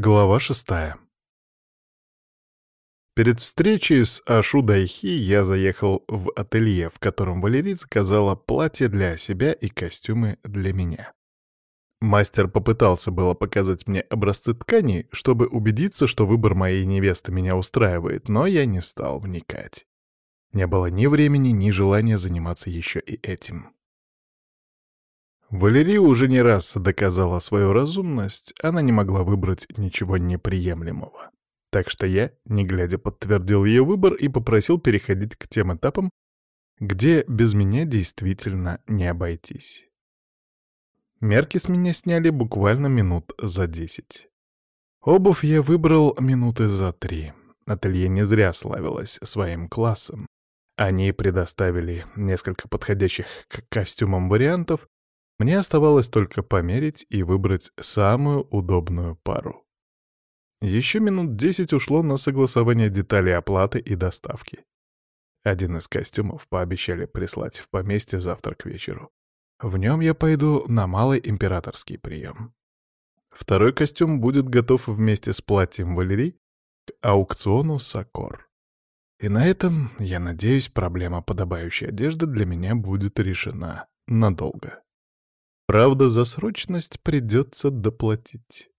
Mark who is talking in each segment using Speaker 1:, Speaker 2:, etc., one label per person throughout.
Speaker 1: Глава шестая Перед встречей с Ашу Дайхи я заехал в ателье, в котором Валерий заказала платье для себя и костюмы для меня. Мастер попытался было показать мне образцы тканей, чтобы убедиться, что выбор моей невесты меня устраивает, но я не стал вникать. Не было ни времени, ни желания заниматься еще и этим. Валерия уже не раз доказала свою разумность, она не могла выбрать ничего неприемлемого. Так что я, не глядя, подтвердил ее выбор и попросил переходить к тем этапам, где без меня действительно не обойтись. Мерки с меня сняли буквально минут за десять. Обувь я выбрал минуты за три. Ателье не зря славилось своим классом. Они предоставили несколько подходящих к костюмам вариантов, мне оставалось только померить и выбрать самую удобную пару. Еще минут десять ушло на согласование деталей оплаты и доставки. Один из костюмов пообещали прислать в поместье завтра к вечеру. В нем я пойду на малый императорский прием. Второй костюм будет готов вместе с платьем Валерий к аукциону Сокор. И на этом, я надеюсь, проблема подобающей одежды для меня будет решена надолго. Правда, за срочность придется доплатить.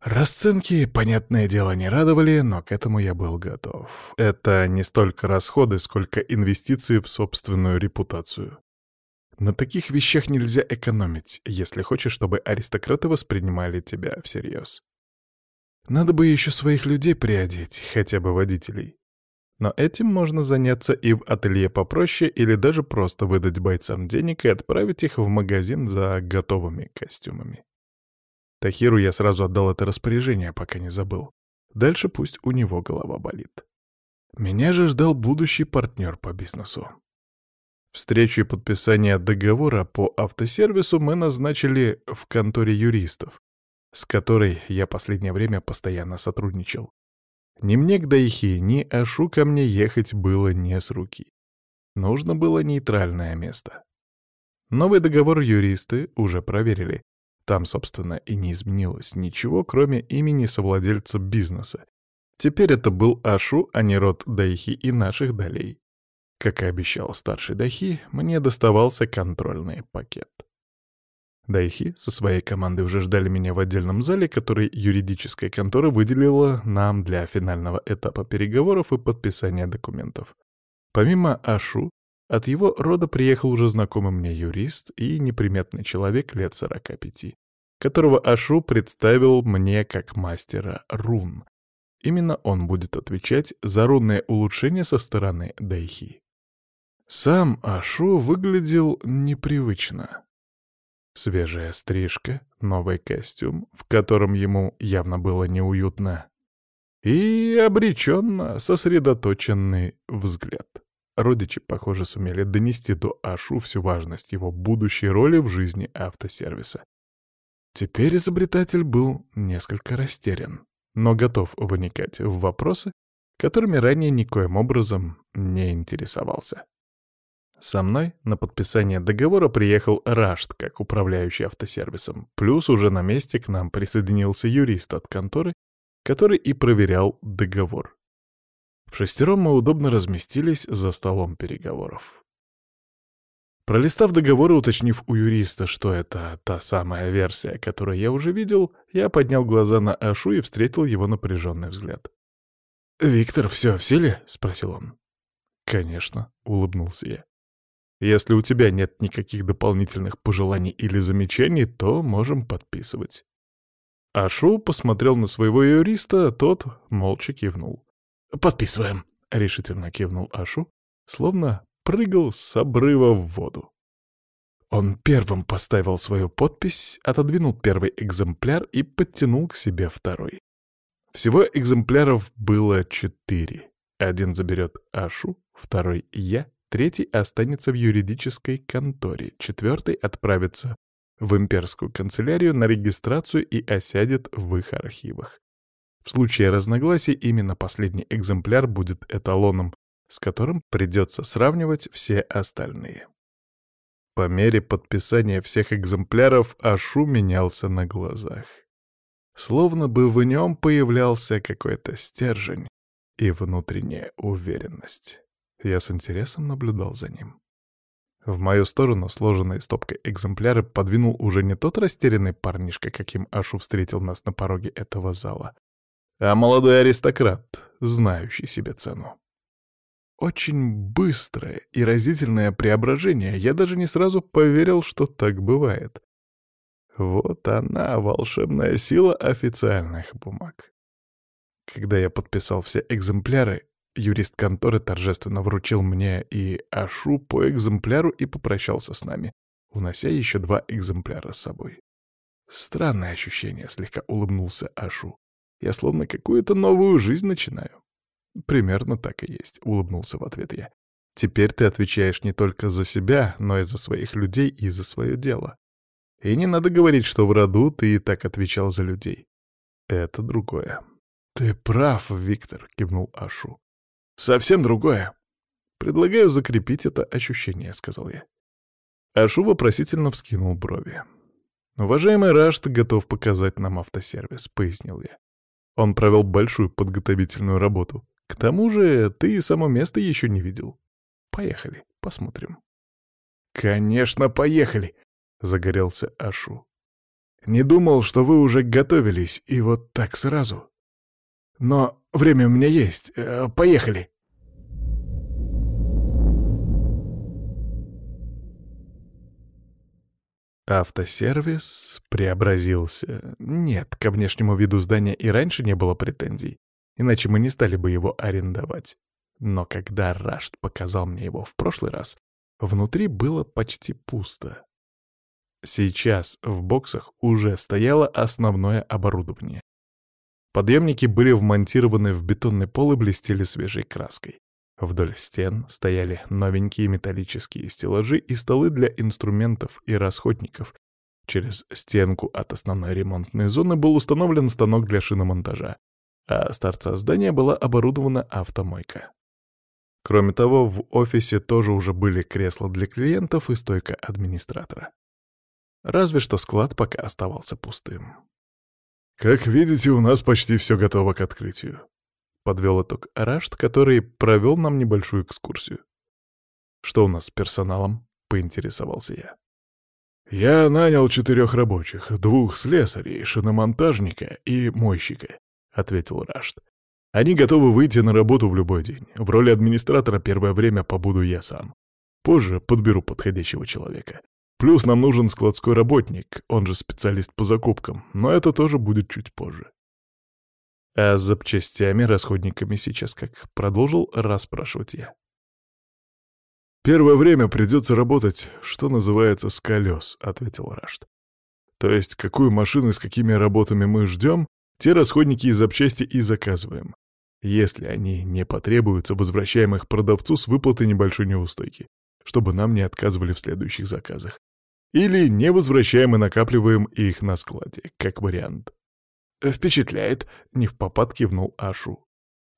Speaker 1: Расценки, понятное дело, не радовали, но к этому я был готов. Это не столько расходы, сколько инвестиции в собственную репутацию. На таких вещах нельзя экономить, если хочешь, чтобы аристократы воспринимали тебя всерьез. Надо бы еще своих людей приодеть, хотя бы водителей. Но этим можно заняться и в ателье попроще, или даже просто выдать бойцам денег и отправить их в магазин за готовыми костюмами. Тахиру я сразу отдал это распоряжение, пока не забыл. Дальше пусть у него голова болит. Меня же ждал будущий партнер по бизнесу. Встречу и подписание договора по автосервису мы назначили в конторе юристов, с которой я последнее время постоянно сотрудничал. Ни мне к Дайхи, ни Ашу ко мне ехать было не с руки. Нужно было нейтральное место. Новый договор юристы уже проверили. Там, собственно, и не изменилось ничего, кроме имени совладельца бизнеса. Теперь это был Ашу, а не род Дайхи и наших долей. Как и обещал старший Дайхи, мне доставался контрольный пакет. Дайхи со своей командой уже ждали меня в отдельном зале, который юридическая контора выделила нам для финального этапа переговоров и подписания документов. Помимо Ашу, от его рода приехал уже знакомый мне юрист и неприметный человек лет 45, которого Ашу представил мне как мастера рун. Именно он будет отвечать за рунное улучшение со стороны Дайхи. Сам Ашу выглядел непривычно. Свежая стрижка, новый костюм, в котором ему явно было неуютно, и обреченно сосредоточенный взгляд. Родичи, похоже, сумели донести до Ашу всю важность его будущей роли в жизни автосервиса. Теперь изобретатель был несколько растерян, но готов выникать в вопросы, которыми ранее никоим образом не интересовался. Со мной на подписание договора приехал Рашт, как управляющий автосервисом, плюс уже на месте к нам присоединился юрист от конторы, который и проверял договор. В шестером мы удобно разместились за столом переговоров. Пролистав договор и уточнив у юриста, что это та самая версия, которую я уже видел, я поднял глаза на Ашу и встретил его напряженный взгляд. «Виктор, все в силе?» — спросил он. «Конечно», — улыбнулся я. Если у тебя нет никаких дополнительных пожеланий или замечаний, то можем подписывать». Ашу посмотрел на своего юриста, тот молча кивнул. «Подписываем», — решительно кивнул Ашу, словно прыгал с обрыва в воду. Он первым поставил свою подпись, отодвинул первый экземпляр и подтянул к себе второй. Всего экземпляров было четыре. Один заберет Ашу, второй — я, Третий останется в юридической конторе, четвертый отправится в имперскую канцелярию на регистрацию и осядет в их архивах. В случае разногласий именно последний экземпляр будет эталоном, с которым придется сравнивать все остальные. По мере подписания всех экземпляров Ашу менялся на глазах. Словно бы в нем появлялся какой-то стержень и внутренняя уверенность. Я с интересом наблюдал за ним. В мою сторону, сложенной стопкой экземпляры, подвинул уже не тот растерянный парнишка, каким Ашу встретил нас на пороге этого зала, а молодой аристократ, знающий себе цену. Очень быстрое и разительное преображение. Я даже не сразу поверил, что так бывает. Вот она, волшебная сила официальных бумаг. Когда я подписал все экземпляры, юрист конторы торжественно вручил мне и Ашу по экземпляру и попрощался с нами, унося еще два экземпляра с собой. Странное ощущение, слегка улыбнулся Ашу. Я словно какую-то новую жизнь начинаю. «Примерно так и есть», — улыбнулся в ответ я. «Теперь ты отвечаешь не только за себя, но и за своих людей и за свое дело. И не надо говорить, что в роду ты и так отвечал за людей. Это другое». «Ты прав, Виктор», — кивнул Ашу. «Совсем другое. Предлагаю закрепить это ощущение», — сказал я. Ашу вопросительно вскинул брови. «Уважаемый Рашт готов показать нам автосервис», — пояснил я. Он провел большую подготовительную работу. К тому же ты само место еще не видел. Поехали, посмотрим. «Конечно, поехали!» — загорелся Ашу. «Не думал, что вы уже готовились, и вот так сразу. Но время у меня есть. Э, поехали!» Автосервис преобразился. Нет, ко внешнему виду здания и раньше не было претензий иначе мы не стали бы его арендовать. Но когда Рашт показал мне его в прошлый раз, внутри было почти пусто. Сейчас в боксах уже стояло основное оборудование. Подъемники были вмонтированы в бетонный пол и блестели свежей краской. Вдоль стен стояли новенькие металлические стеллажи и столы для инструментов и расходников. Через стенку от основной ремонтной зоны был установлен станок для шиномонтажа а с торца здания была оборудована автомойка. Кроме того, в офисе тоже уже были кресла для клиентов и стойка администратора. Разве что склад пока оставался пустым. «Как видите, у нас почти все готово к открытию», — подвел итог Рашт, который провел нам небольшую экскурсию. «Что у нас с персоналом?» — поинтересовался я. «Я нанял четырех рабочих, двух слесарей, шиномонтажника и мойщика. — ответил Рашт. «Они готовы выйти на работу в любой день. В роли администратора первое время побуду я сам. Позже подберу подходящего человека. Плюс нам нужен складской работник, он же специалист по закупкам, но это тоже будет чуть позже». «А с запчастями, расходниками сейчас как?» — продолжил расспрашивать я. «Первое время придется работать, что называется, с колес», — ответил Рашт. «То есть, какую машину и с какими работами мы ждем, те расходники и запчасти и заказываем. Если они не потребуются, возвращаем их продавцу с выплатой небольшой неустойки, чтобы нам не отказывали в следующих заказах. Или не возвращаем и накапливаем их на складе, как вариант. «Впечатляет», — не в попад кивнул Ашу.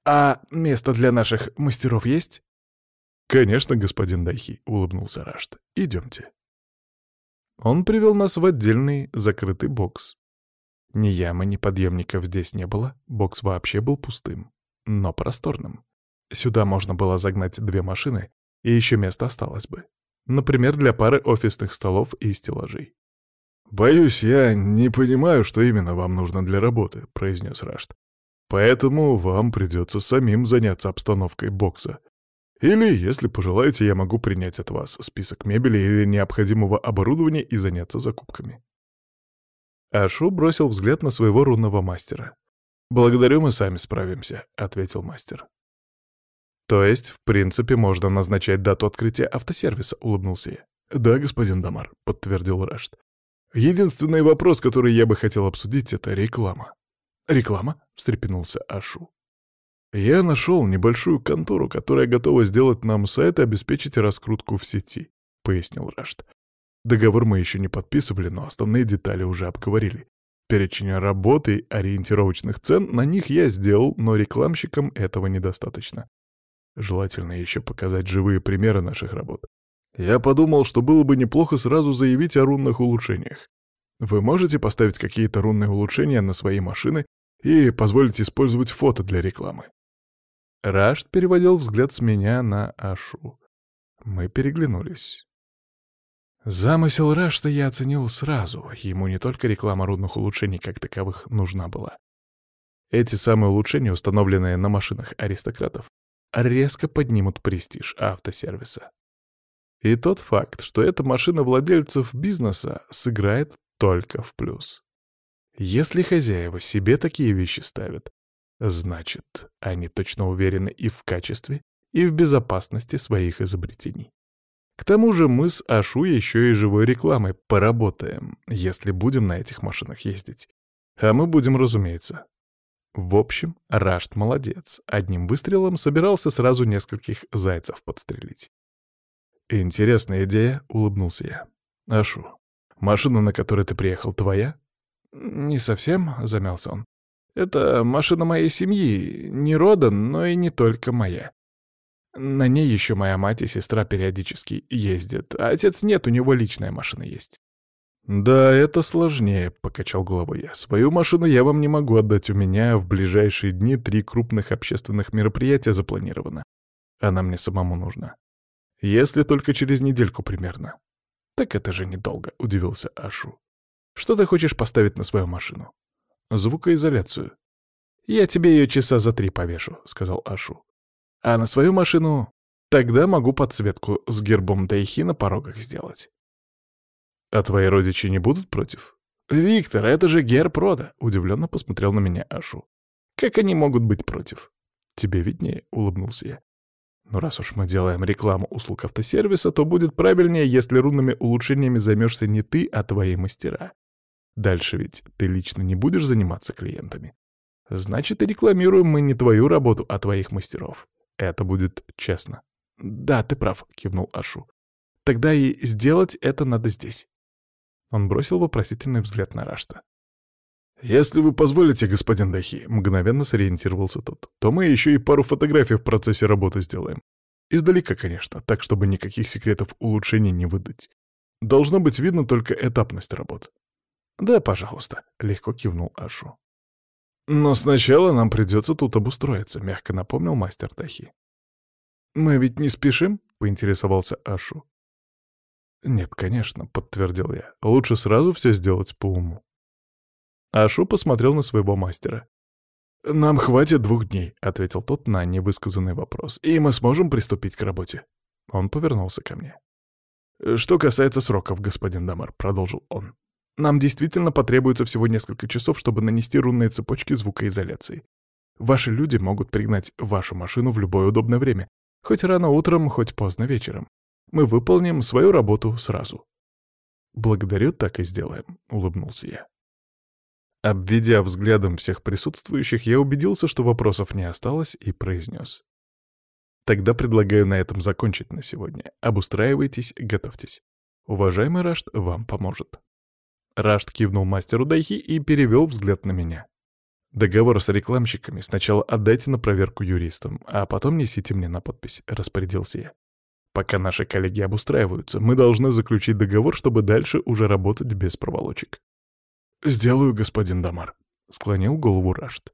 Speaker 1: «А место для наших мастеров есть?» «Конечно, господин Дайхи», — улыбнулся Рашт. «Идемте». Он привел нас в отдельный закрытый бокс. Ни ямы, ни подъемников здесь не было, бокс вообще был пустым, но просторным. Сюда можно было загнать две машины, и еще место осталось бы. Например, для пары офисных столов и стеллажей. «Боюсь, я не понимаю, что именно вам нужно для работы», — произнес Рашт. «Поэтому вам придется самим заняться обстановкой бокса. Или, если пожелаете, я могу принять от вас список мебели или необходимого оборудования и заняться закупками». Ашу бросил взгляд на своего рунного мастера. «Благодарю, мы сами справимся», — ответил мастер. «То есть, в принципе, можно назначать дату открытия автосервиса», — улыбнулся я. «Да, господин Дамар», — подтвердил Рашт. «Единственный вопрос, который я бы хотел обсудить, — это реклама». «Реклама?» — встрепенулся Ашу. «Я нашел небольшую контору, которая готова сделать нам сайт и обеспечить раскрутку в сети», — пояснил Рашт. Договор мы еще не подписывали, но основные детали уже обговорили. Перечень работы и ориентировочных цен на них я сделал, но рекламщикам этого недостаточно. Желательно еще показать живые примеры наших работ. Я подумал, что было бы неплохо сразу заявить о рунных улучшениях. Вы можете поставить какие-то рунные улучшения на свои машины и позволить использовать фото для рекламы?» Рашт переводил взгляд с меня на Ашу. Мы переглянулись. Замысел Рашта я оценил сразу. Ему не только реклама рудных улучшений как таковых нужна была. Эти самые улучшения, установленные на машинах аристократов, резко поднимут престиж автосервиса. И тот факт, что эта машина владельцев бизнеса сыграет только в плюс. Если хозяева себе такие вещи ставят, значит, они точно уверены и в качестве, и в безопасности своих изобретений. К тому же мы с Ашу еще и живой рекламой поработаем, если будем на этих машинах ездить. А мы будем, разумеется. В общем, Рашт молодец. Одним выстрелом собирался сразу нескольких зайцев подстрелить. «Интересная идея», — улыбнулся я. «Ашу, машина, на которой ты приехал, твоя?» «Не совсем», — замялся он. «Это машина моей семьи, не рода, но и не только моя. На ней еще моя мать и сестра периодически ездят, а отец нет, у него личная машина есть. «Да, это сложнее», — покачал головой я. «Свою машину я вам не могу отдать. У меня в ближайшие дни три крупных общественных мероприятия запланировано. Она мне самому нужна. Если только через недельку примерно». «Так это же недолго», — удивился Ашу. «Что ты хочешь поставить на свою машину?» «Звукоизоляцию». «Я тебе ее часа за три повешу», — сказал Ашу. А на свою машину тогда могу подсветку с гербом Тайхи на порогах сделать. А твои родичи не будут против? Виктор, это же герб рода, удивленно посмотрел на меня Ашу. Как они могут быть против? Тебе виднее, улыбнулся я. Но раз уж мы делаем рекламу услуг автосервиса, то будет правильнее, если рунными улучшениями займешься не ты, а твои мастера. Дальше ведь ты лично не будешь заниматься клиентами. Значит, и рекламируем мы не твою работу, а твоих мастеров. Это будет честно. «Да, ты прав», — кивнул Ашу. «Тогда и сделать это надо здесь». Он бросил вопросительный взгляд на Рашта. «Если вы позволите, господин Дахи», — мгновенно сориентировался тот, «то мы еще и пару фотографий в процессе работы сделаем. Издалека, конечно, так, чтобы никаких секретов улучшений не выдать. Должно быть видно только этапность работ». «Да, пожалуйста», — легко кивнул Ашу. «Но сначала нам придется тут обустроиться», — мягко напомнил мастер Тахи. «Мы ведь не спешим?» — поинтересовался Ашу. «Нет, конечно», — подтвердил я. «Лучше сразу все сделать по уму». Ашу посмотрел на своего мастера. «Нам хватит двух дней», — ответил тот на невысказанный вопрос. «И мы сможем приступить к работе». Он повернулся ко мне. «Что касается сроков, господин Дамар», — продолжил он. Нам действительно потребуется всего несколько часов, чтобы нанести рунные цепочки звукоизоляции. Ваши люди могут пригнать вашу машину в любое удобное время, хоть рано утром, хоть поздно вечером. Мы выполним свою работу сразу. «Благодарю, так и сделаем», — улыбнулся я. Обведя взглядом всех присутствующих, я убедился, что вопросов не осталось, и произнес. «Тогда предлагаю на этом закончить на сегодня. Обустраивайтесь, готовьтесь. Уважаемый Рашт вам поможет». Рашт кивнул мастеру Дайхи и перевел взгляд на меня. «Договор с рекламщиками сначала отдайте на проверку юристам, а потом несите мне на подпись», — распорядился я. «Пока наши коллеги обустраиваются, мы должны заключить договор, чтобы дальше уже работать без проволочек». «Сделаю, господин Дамар», — склонил голову Рашт.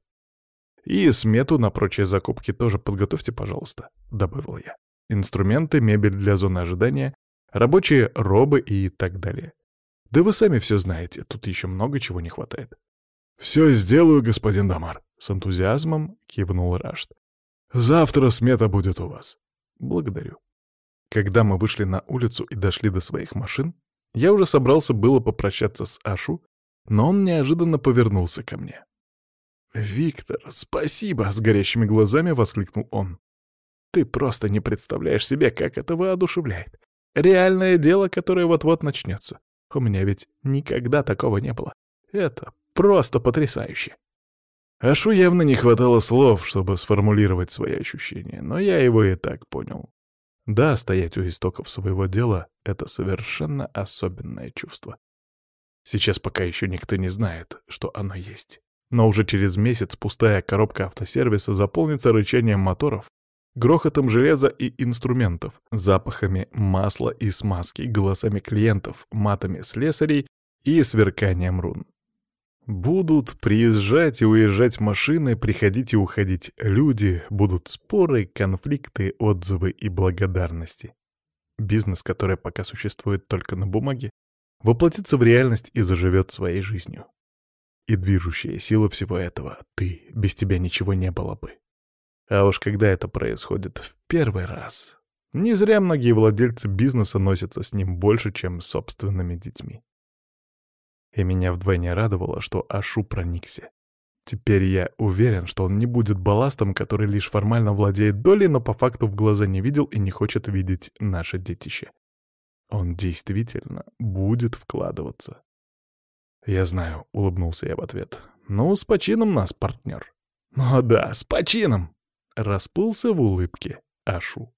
Speaker 1: «И смету на прочие закупки тоже подготовьте, пожалуйста», — добавил я. «Инструменты, мебель для зоны ожидания, рабочие робы и так далее. Да вы сами все знаете, тут еще много чего не хватает. «Все сделаю, господин Дамар», — с энтузиазмом кивнул Рашт. «Завтра смета будет у вас». «Благодарю». Когда мы вышли на улицу и дошли до своих машин, я уже собрался было попрощаться с Ашу, но он неожиданно повернулся ко мне. «Виктор, спасибо!» — с горящими глазами воскликнул он. «Ты просто не представляешь себе, как это воодушевляет. Реальное дело, которое вот-вот начнется. У меня ведь никогда такого не было. Это просто потрясающе. Ашу явно не хватало слов, чтобы сформулировать свои ощущения, но я его и так понял. Да, стоять у истоков своего дела — это совершенно особенное чувство. Сейчас пока еще никто не знает, что оно есть. Но уже через месяц пустая коробка автосервиса заполнится рычанием моторов, грохотом железа и инструментов, запахами масла и смазки, голосами клиентов, матами слесарей и сверканием рун. Будут приезжать и уезжать машины, приходить и уходить люди, будут споры, конфликты, отзывы и благодарности. Бизнес, который пока существует только на бумаге, воплотится в реальность и заживет своей жизнью. И движущая сила всего этого — ты, без тебя ничего не было бы. А уж когда это происходит в первый раз, не зря многие владельцы бизнеса носятся с ним больше, чем с собственными детьми. И меня вдвойне радовало, что Ашу проникся. Теперь я уверен, что он не будет балластом, который лишь формально владеет долей, но по факту в глаза не видел и не хочет видеть наше детище. Он действительно будет вкладываться. «Я знаю», — улыбнулся я в ответ. «Ну, с почином нас, партнер». «Ну да, с почином!» — расплылся в улыбке Ашу.